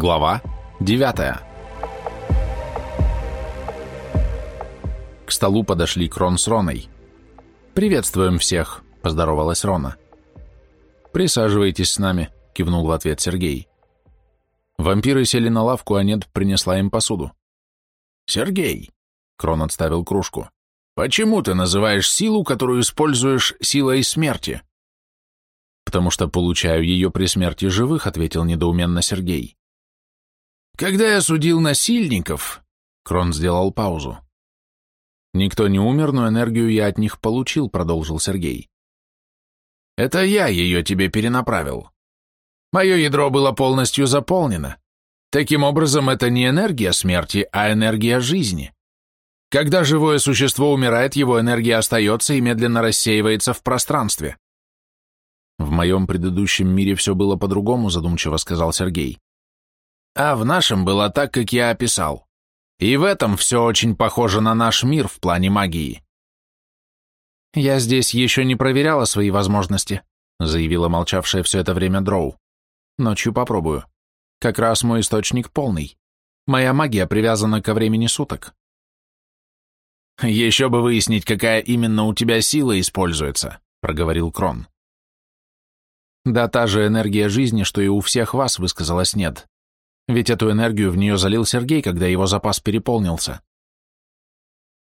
Глава 9 К столу подошли Крон с Роной. «Приветствуем всех», — поздоровалась Рона. «Присаживайтесь с нами», — кивнул в ответ Сергей. Вампиры сели на лавку, а Нед принесла им посуду. «Сергей», — Крон отставил кружку, — «почему ты называешь силу, которую используешь силой смерти?» «Потому что получаю ее при смерти живых», — ответил недоуменно Сергей. Когда я судил насильников, Крон сделал паузу. Никто не умер, но энергию я от них получил, продолжил Сергей. Это я ее тебе перенаправил. Мое ядро было полностью заполнено. Таким образом, это не энергия смерти, а энергия жизни. Когда живое существо умирает, его энергия остается и медленно рассеивается в пространстве. В моем предыдущем мире все было по-другому, задумчиво сказал Сергей. А в нашем было так, как я описал. И в этом все очень похоже на наш мир в плане магии. «Я здесь еще не проверяла свои возможности», заявила молчавшая все это время Дроу. «Ночью попробую. Как раз мой источник полный. Моя магия привязана ко времени суток». «Еще бы выяснить, какая именно у тебя сила используется», проговорил Крон. «Да та же энергия жизни, что и у всех вас», высказалась Нед. Ведь эту энергию в нее залил Сергей, когда его запас переполнился.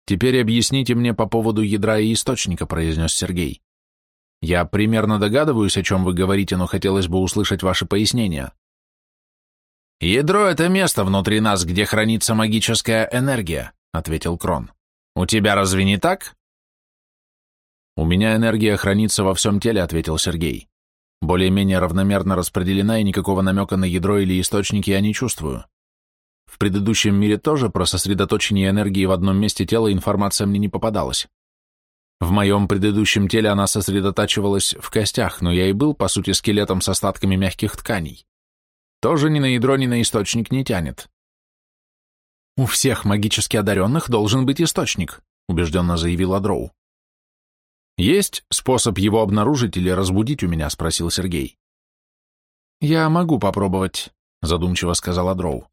«Теперь объясните мне по поводу ядра и источника», — произнес Сергей. «Я примерно догадываюсь, о чем вы говорите, но хотелось бы услышать ваши пояснения». «Ядро — это место внутри нас, где хранится магическая энергия», — ответил Крон. «У тебя разве не так?» «У меня энергия хранится во всем теле», — ответил Сергей. Более-менее равномерно распределена, и никакого намека на ядро или источник я не чувствую. В предыдущем мире тоже про сосредоточение энергии в одном месте тела информация мне не попадалась. В моем предыдущем теле она сосредотачивалась в костях, но я и был, по сути, скелетом с остатками мягких тканей. Тоже ни на ядро, ни на источник не тянет. «У всех магически одаренных должен быть источник», убежденно заявила Дроу. «Есть способ его обнаружить или разбудить у меня?» — спросил Сергей. «Я могу попробовать», — задумчиво сказала Дроу.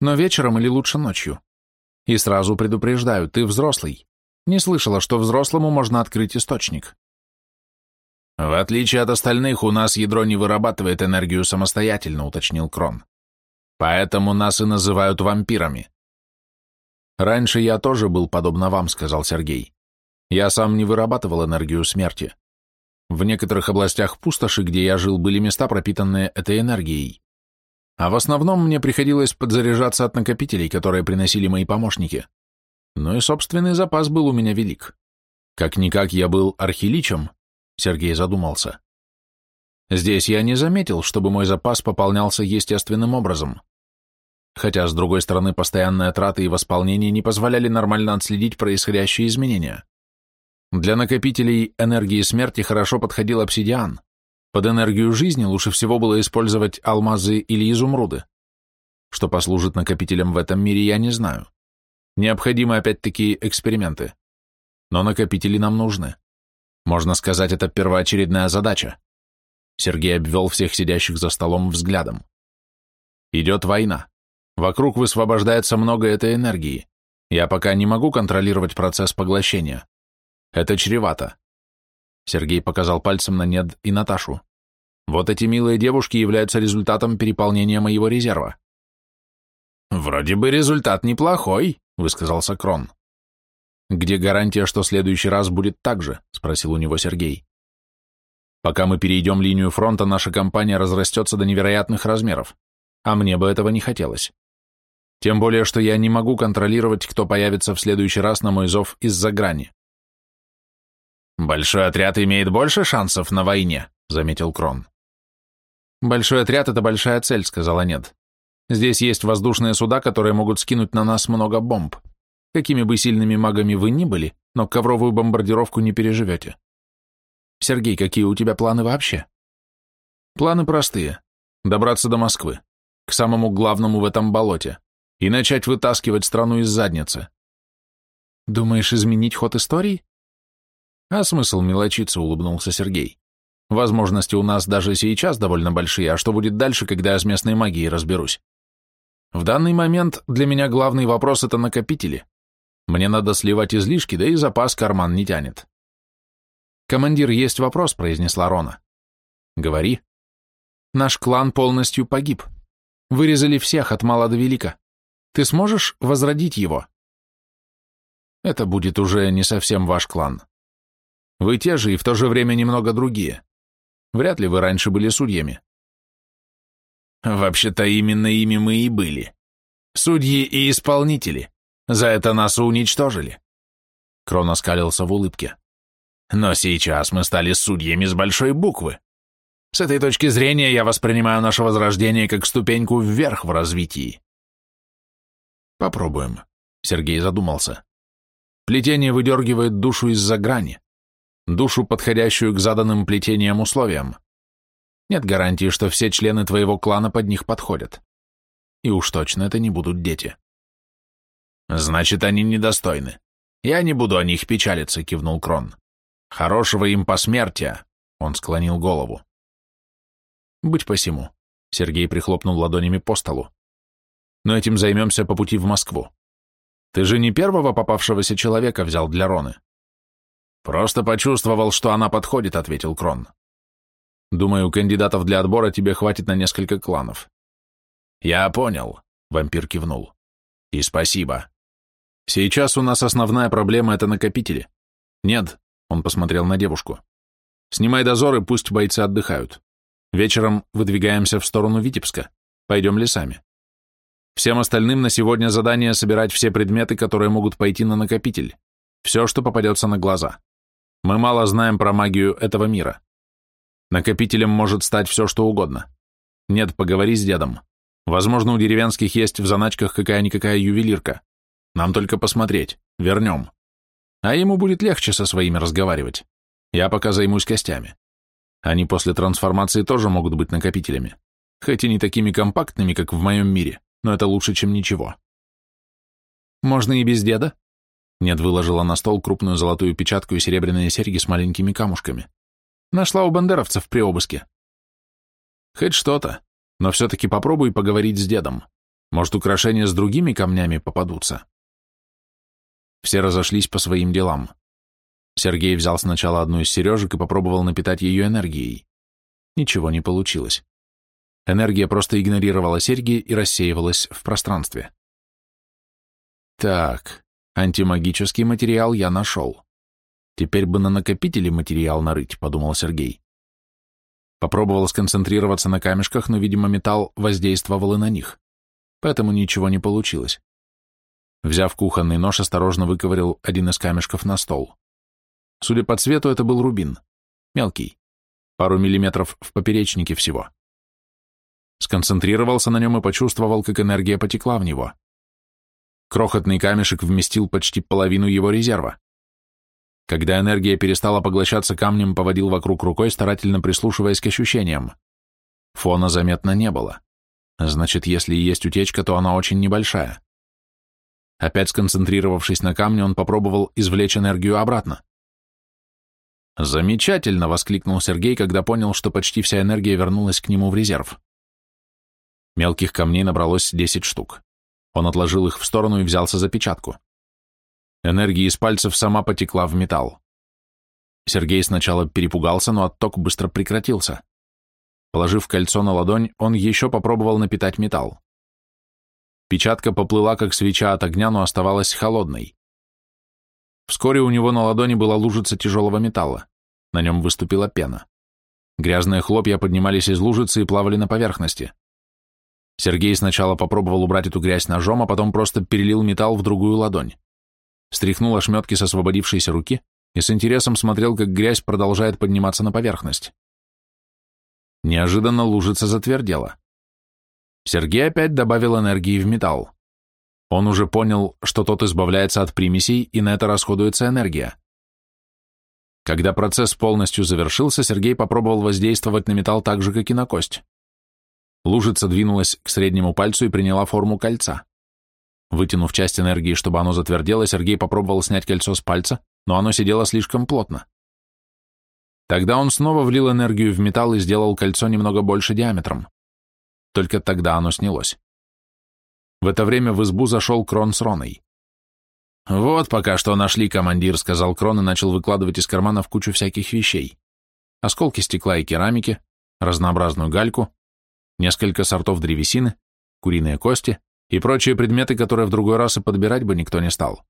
«Но вечером или лучше ночью. И сразу предупреждаю, ты взрослый. Не слышала, что взрослому можно открыть источник». «В отличие от остальных, у нас ядро не вырабатывает энергию самостоятельно», — уточнил Крон. «Поэтому нас и называют вампирами». «Раньше я тоже был подобно вам», — сказал Сергей. Я сам не вырабатывал энергию смерти. В некоторых областях пустоши, где я жил, были места, пропитанные этой энергией. А в основном мне приходилось подзаряжаться от накопителей, которые приносили мои помощники. Но и собственный запас был у меня велик. Как-никак я был архиличем, Сергей задумался. Здесь я не заметил, чтобы мой запас пополнялся естественным образом. Хотя, с другой стороны, постоянные траты и восполнение не позволяли нормально отследить происходящие изменения. Для накопителей энергии смерти хорошо подходил обсидиан. Под энергию жизни лучше всего было использовать алмазы или изумруды. Что послужит накопителем в этом мире, я не знаю. Необходимы опять-таки эксперименты. Но накопители нам нужны. Можно сказать, это первоочередная задача. Сергей обвел всех сидящих за столом взглядом. Идет война. Вокруг высвобождается много этой энергии. Я пока не могу контролировать процесс поглощения. Это чревато. Сергей показал пальцем на Нед и Наташу. Вот эти милые девушки являются результатом переполнения моего резерва. Вроде бы результат неплохой, высказался Крон. Где гарантия, что следующий раз будет так же? спросил у него Сергей. Пока мы перейдем линию фронта, наша компания разрастется до невероятных размеров, а мне бы этого не хотелось. Тем более, что я не могу контролировать, кто появится в следующий раз на мой зов из-за грани. «Большой отряд имеет больше шансов на войне», — заметил Крон. «Большой отряд — это большая цель», — сказала Нет. «Здесь есть воздушные суда, которые могут скинуть на нас много бомб. Какими бы сильными магами вы ни были, но ковровую бомбардировку не переживете. Сергей, какие у тебя планы вообще?» «Планы простые. Добраться до Москвы, к самому главному в этом болоте, и начать вытаскивать страну из задницы». «Думаешь изменить ход истории?» А смысл мелочиться, улыбнулся Сергей. Возможности у нас даже сейчас довольно большие, а что будет дальше, когда я с местной магией разберусь? В данный момент для меня главный вопрос — это накопители. Мне надо сливать излишки, да и запас карман не тянет. «Командир, есть вопрос», — произнесла Рона. «Говори». «Наш клан полностью погиб. Вырезали всех от мала до велика. Ты сможешь возродить его?» «Это будет уже не совсем ваш клан. Вы те же и в то же время немного другие. Вряд ли вы раньше были судьями. Вообще-то именно ими мы и были. Судьи и исполнители. За это нас уничтожили. Крон оскалился в улыбке. Но сейчас мы стали судьями с большой буквы. С этой точки зрения я воспринимаю наше возрождение как ступеньку вверх в развитии. Попробуем. Сергей задумался. Плетение выдергивает душу из-за грани. Душу, подходящую к заданным плетениям условиям. Нет гарантии, что все члены твоего клана под них подходят. И уж точно это не будут дети. Значит, они недостойны. Я не буду о них печалиться, кивнул Крон. Хорошего им посмертия, он склонил голову. Быть посему. Сергей прихлопнул ладонями по столу. Но этим займемся по пути в Москву. Ты же не первого попавшегося человека взял для Роны. Просто почувствовал, что она подходит, ответил Крон. Думаю, кандидатов для отбора тебе хватит на несколько кланов. Я понял, вампир кивнул. И спасибо. Сейчас у нас основная проблема — это накопители. Нет, он посмотрел на девушку. Снимай дозоры, пусть бойцы отдыхают. Вечером выдвигаемся в сторону Витебска. Пойдем лесами. Всем остальным на сегодня задание собирать все предметы, которые могут пойти на накопитель. Все, что попадется на глаза. Мы мало знаем про магию этого мира. Накопителем может стать все, что угодно. Нет, поговори с дедом. Возможно, у деревенских есть в заначках какая-никакая ювелирка. Нам только посмотреть. Вернем. А ему будет легче со своими разговаривать. Я пока займусь костями. Они после трансформации тоже могут быть накопителями. Хоть и не такими компактными, как в моем мире, но это лучше, чем ничего. Можно и без деда? Нет, выложила на стол крупную золотую печатку и серебряные серьги с маленькими камушками. Нашла у бандеровцев при обыске. Хоть что-то, но все-таки попробуй поговорить с дедом. Может, украшения с другими камнями попадутся. Все разошлись по своим делам. Сергей взял сначала одну из сережек и попробовал напитать ее энергией. Ничего не получилось. Энергия просто игнорировала серьги и рассеивалась в пространстве. Так, антимагический материал я нашел. Теперь бы на накопителе материал нарыть, подумал Сергей. Попробовал сконцентрироваться на камешках, но, видимо, металл воздействовал и на них. Поэтому ничего не получилось. Взяв кухонный нож, осторожно выковырил один из камешков на стол. Судя по цвету, это был рубин. Мелкий. Пару миллиметров в поперечнике всего. Сконцентрировался на нем и почувствовал, как энергия потекла в него. Крохотный камешек вместил почти половину его резерва. Когда энергия перестала поглощаться камнем, поводил вокруг рукой, старательно прислушиваясь к ощущениям. Фона заметно не было. Значит, если и есть утечка, то она очень небольшая. Опять сконцентрировавшись на камне, он попробовал извлечь энергию обратно. «Замечательно!» — воскликнул Сергей, когда понял, что почти вся энергия вернулась к нему в резерв. Мелких камней набралось 10 штук. Он отложил их в сторону и взялся за печатку. Энергия из пальцев сама потекла в металл. Сергей сначала перепугался, но отток быстро прекратился. Положив кольцо на ладонь, он еще попробовал напитать металл. Печатка поплыла, как свеча от огня, но оставалась холодной. Вскоре у него на ладони была лужица тяжелого металла. На нем выступила пена. Грязные хлопья поднимались из лужицы и плавали на поверхности. Сергей сначала попробовал убрать эту грязь ножом, а потом просто перелил металл в другую ладонь стряхнул ошметки с освободившейся руки и с интересом смотрел, как грязь продолжает подниматься на поверхность. Неожиданно лужица затвердела. Сергей опять добавил энергии в металл. Он уже понял, что тот избавляется от примесей, и на это расходуется энергия. Когда процесс полностью завершился, Сергей попробовал воздействовать на металл так же, как и на кость. Лужица двинулась к среднему пальцу и приняла форму кольца. Вытянув часть энергии, чтобы оно затвердело, Сергей попробовал снять кольцо с пальца, но оно сидело слишком плотно. Тогда он снова влил энергию в металл и сделал кольцо немного больше диаметром. Только тогда оно снялось. В это время в избу зашел Крон с Роной. «Вот пока что нашли, командир», — сказал Крон и начал выкладывать из кармана в кучу всяких вещей. Осколки стекла и керамики, разнообразную гальку, несколько сортов древесины, куриные кости и прочие предметы, которые в другой раз и подбирать бы никто не стал.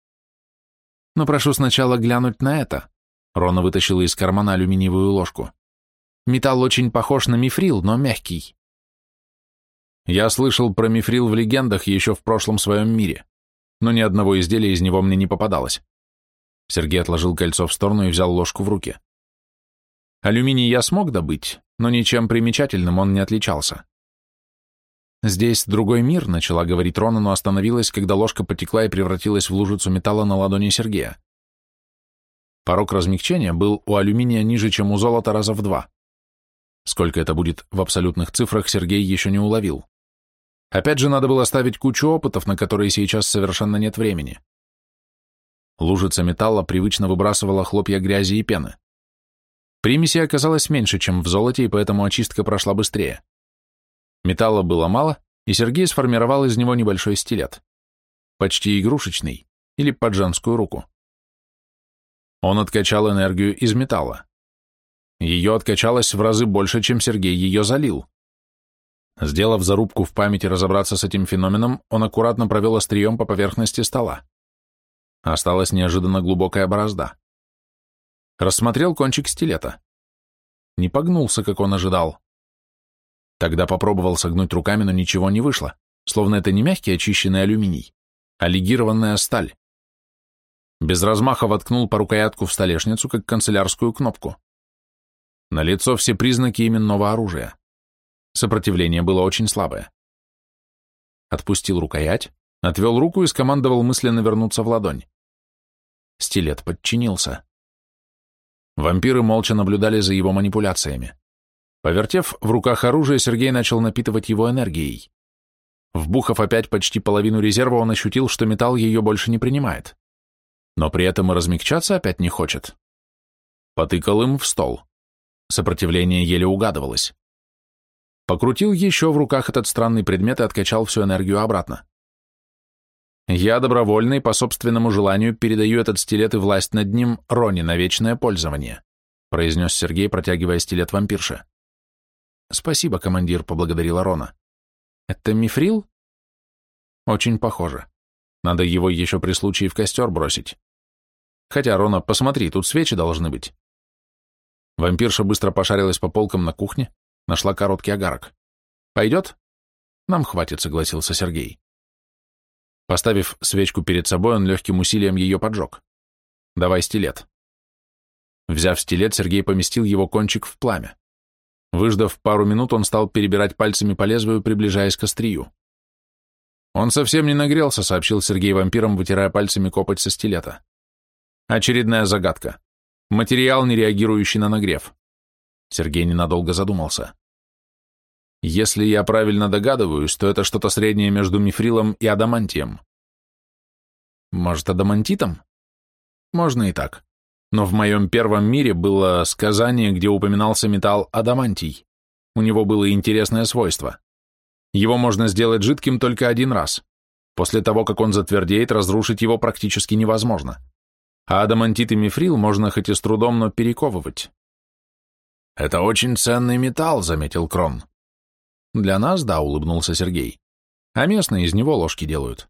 Но прошу сначала глянуть на это. Рона вытащила из кармана алюминиевую ложку. Металл очень похож на мифрил, но мягкий. Я слышал про мифрил в легендах еще в прошлом своем мире, но ни одного изделия из него мне не попадалось. Сергей отложил кольцо в сторону и взял ложку в руки. Алюминий я смог добыть, но ничем примечательным он не отличался. «Здесь другой мир», — начала говорить Рона, но остановилась, когда ложка потекла и превратилась в лужицу металла на ладони Сергея. Порог размягчения был у алюминия ниже, чем у золота раза в два. Сколько это будет в абсолютных цифрах, Сергей еще не уловил. Опять же, надо было ставить кучу опытов, на которые сейчас совершенно нет времени. Лужица металла привычно выбрасывала хлопья грязи и пены. Примеси оказалось меньше, чем в золоте, и поэтому очистка прошла быстрее. Металла было мало, и Сергей сформировал из него небольшой стилет. Почти игрушечный, или под женскую руку. Он откачал энергию из металла. Ее откачалось в разы больше, чем Сергей ее залил. Сделав зарубку в памяти разобраться с этим феноменом, он аккуратно провел острием по поверхности стола. Осталась неожиданно глубокая борозда. Рассмотрел кончик стилета. Не погнулся, как он ожидал. Тогда попробовал согнуть руками, но ничего не вышло, словно это не мягкий очищенный алюминий, а легированная сталь. Без размаха воткнул по рукоятку в столешницу, как канцелярскую кнопку. На лицо все признаки именного оружия. Сопротивление было очень слабое. Отпустил рукоять, отвел руку и скомандовал мысленно вернуться в ладонь. Стилет подчинился. Вампиры молча наблюдали за его манипуляциями. Повертев в руках оружие, Сергей начал напитывать его энергией. Вбухав опять почти половину резерва, он ощутил, что металл ее больше не принимает. Но при этом и размягчаться опять не хочет. Потыкал им в стол. Сопротивление еле угадывалось. Покрутил еще в руках этот странный предмет и откачал всю энергию обратно. Я добровольно и по собственному желанию передаю этот стилет и власть над ним Роне на вечное пользование, произнес Сергей, протягивая стилет вампирше. «Спасибо, командир», — поблагодарила Рона. «Это мифрил?» «Очень похоже. Надо его еще при случае в костер бросить. Хотя, Рона, посмотри, тут свечи должны быть». Вампирша быстро пошарилась по полкам на кухне, нашла короткий огарок. «Пойдет?» «Нам хватит», — согласился Сергей. Поставив свечку перед собой, он легким усилием ее поджег. «Давай стилет». Взяв стилет, Сергей поместил его кончик в пламя. Выждав пару минут, он стал перебирать пальцами по лезвию, приближаясь к острию. «Он совсем не нагрелся», — сообщил Сергей вампирам, вытирая пальцами копоть со стилета. «Очередная загадка. Материал, не реагирующий на нагрев». Сергей ненадолго задумался. «Если я правильно догадываюсь, то это что-то среднее между мифрилом и адамантием». «Может, адамантитом?» «Можно и так но в моем первом мире было сказание, где упоминался металл адамантий. У него было интересное свойство. Его можно сделать жидким только один раз. После того, как он затвердеет, разрушить его практически невозможно. А адамантит и мифрил можно хоть и с трудом, но перековывать. «Это очень ценный металл», — заметил Крон. «Для нас, да», — улыбнулся Сергей. «А местные из него ложки делают».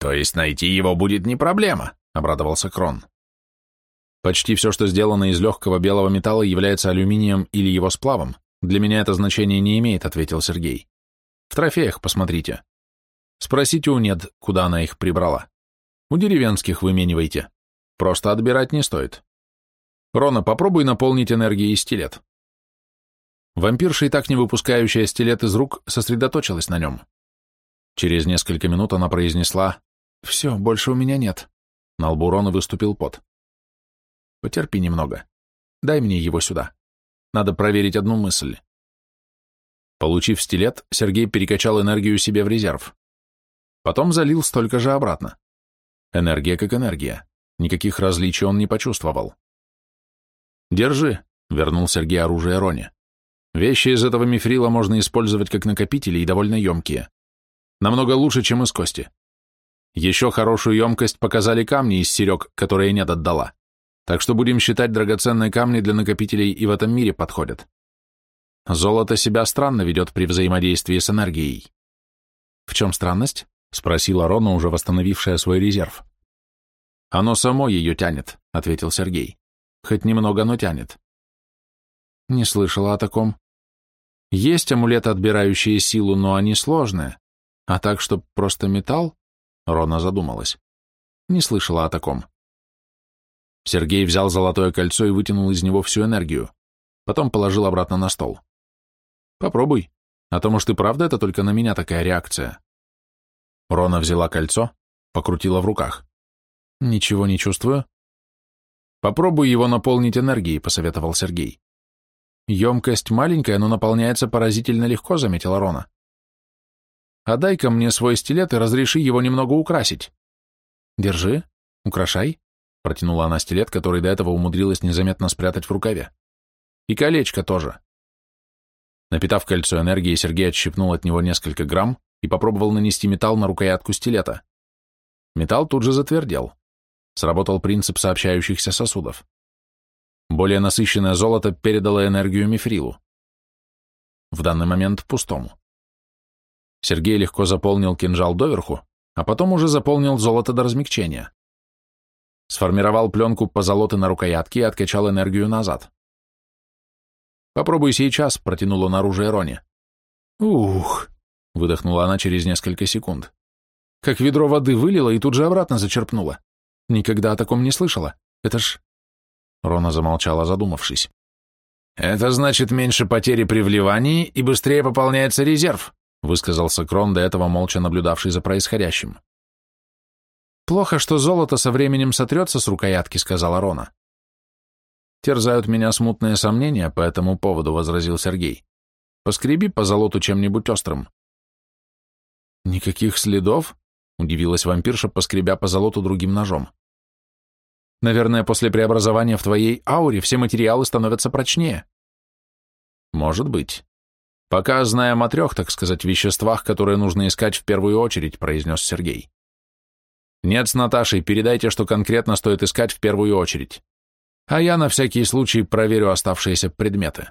«То есть найти его будет не проблема», — обрадовался Крон. Почти все, что сделано из легкого белого металла, является алюминием или его сплавом. Для меня это значение не имеет, ответил Сергей. В трофеях посмотрите. Спросите у Нед, куда она их прибрала. У деревенских выменивайте. Просто отбирать не стоит. Рона, попробуй наполнить энергией стилет. Вампирша, и так не выпускающая стилет из рук, сосредоточилась на нем. Через несколько минут она произнесла «Все, больше у меня нет». На лбу Рона выступил пот. Потерпи немного. Дай мне его сюда. Надо проверить одну мысль. Получив стилет, Сергей перекачал энергию себе в резерв. Потом залил столько же обратно. Энергия как энергия. Никаких различий он не почувствовал. «Держи», — вернул Сергей оружие Роне. «Вещи из этого мифрила можно использовать как накопители и довольно емкие. Намного лучше, чем из кости. Еще хорошую емкость показали камни из серег, которые нет отдала. Так что будем считать, драгоценные камни для накопителей и в этом мире подходят. Золото себя странно ведет при взаимодействии с энергией. В чем странность? Спросила Рона, уже восстановившая свой резерв. Оно само ее тянет, ответил Сергей. Хоть немного, но тянет. Не слышала о таком. Есть амулеты, отбирающие силу, но они сложные. А так, что просто металл? Рона задумалась. Не слышала о таком. Сергей взял золотое кольцо и вытянул из него всю энергию. Потом положил обратно на стол. Попробуй. А то, может, и правда это только на меня такая реакция. Рона взяла кольцо, покрутила в руках. Ничего не чувствую. Попробуй его наполнить энергией, посоветовал Сергей. Емкость маленькая, но наполняется поразительно легко, заметила Рона. А дай-ка мне свой стилет и разреши его немного украсить. Держи, украшай, протянула она стилет, который до этого умудрилась незаметно спрятать в рукаве. И колечко тоже. Напитав кольцо энергией, Сергей отщипнул от него несколько грамм и попробовал нанести металл на рукоятку стилета. Металл тут же затвердел. Сработал принцип сообщающихся сосудов. Более насыщенное золото передало энергию мифрилу. В данный момент пустому. Сергей легко заполнил кинжал доверху, а потом уже заполнил золото до размягчения. Сформировал пленку позолоты на рукоятке и откачал энергию назад. «Попробуй сейчас», — протянула наружу Роне. «Ух», — выдохнула она через несколько секунд. Как ведро воды вылила и тут же обратно зачерпнула. Никогда о таком не слышала. Это ж... Рона замолчала, задумавшись. «Это значит меньше потери при вливании и быстрее пополняется резерв», высказался Крон, до этого молча наблюдавший за происходящим. «Плохо, что золото со временем сотрется с рукоятки», — сказала Рона. «Терзают меня смутные сомнения по этому поводу», — возразил Сергей. «Поскреби по золоту чем-нибудь острым». «Никаких следов?» — удивилась вампирша, поскребя по золоту другим ножом. «Наверное, после преобразования в твоей ауре все материалы становятся прочнее». «Может быть. «Пока знаем о трех, так сказать, веществах, которые нужно искать в первую очередь», произнес Сергей. «Нет, с Наташей, передайте, что конкретно стоит искать в первую очередь. А я на всякий случай проверю оставшиеся предметы».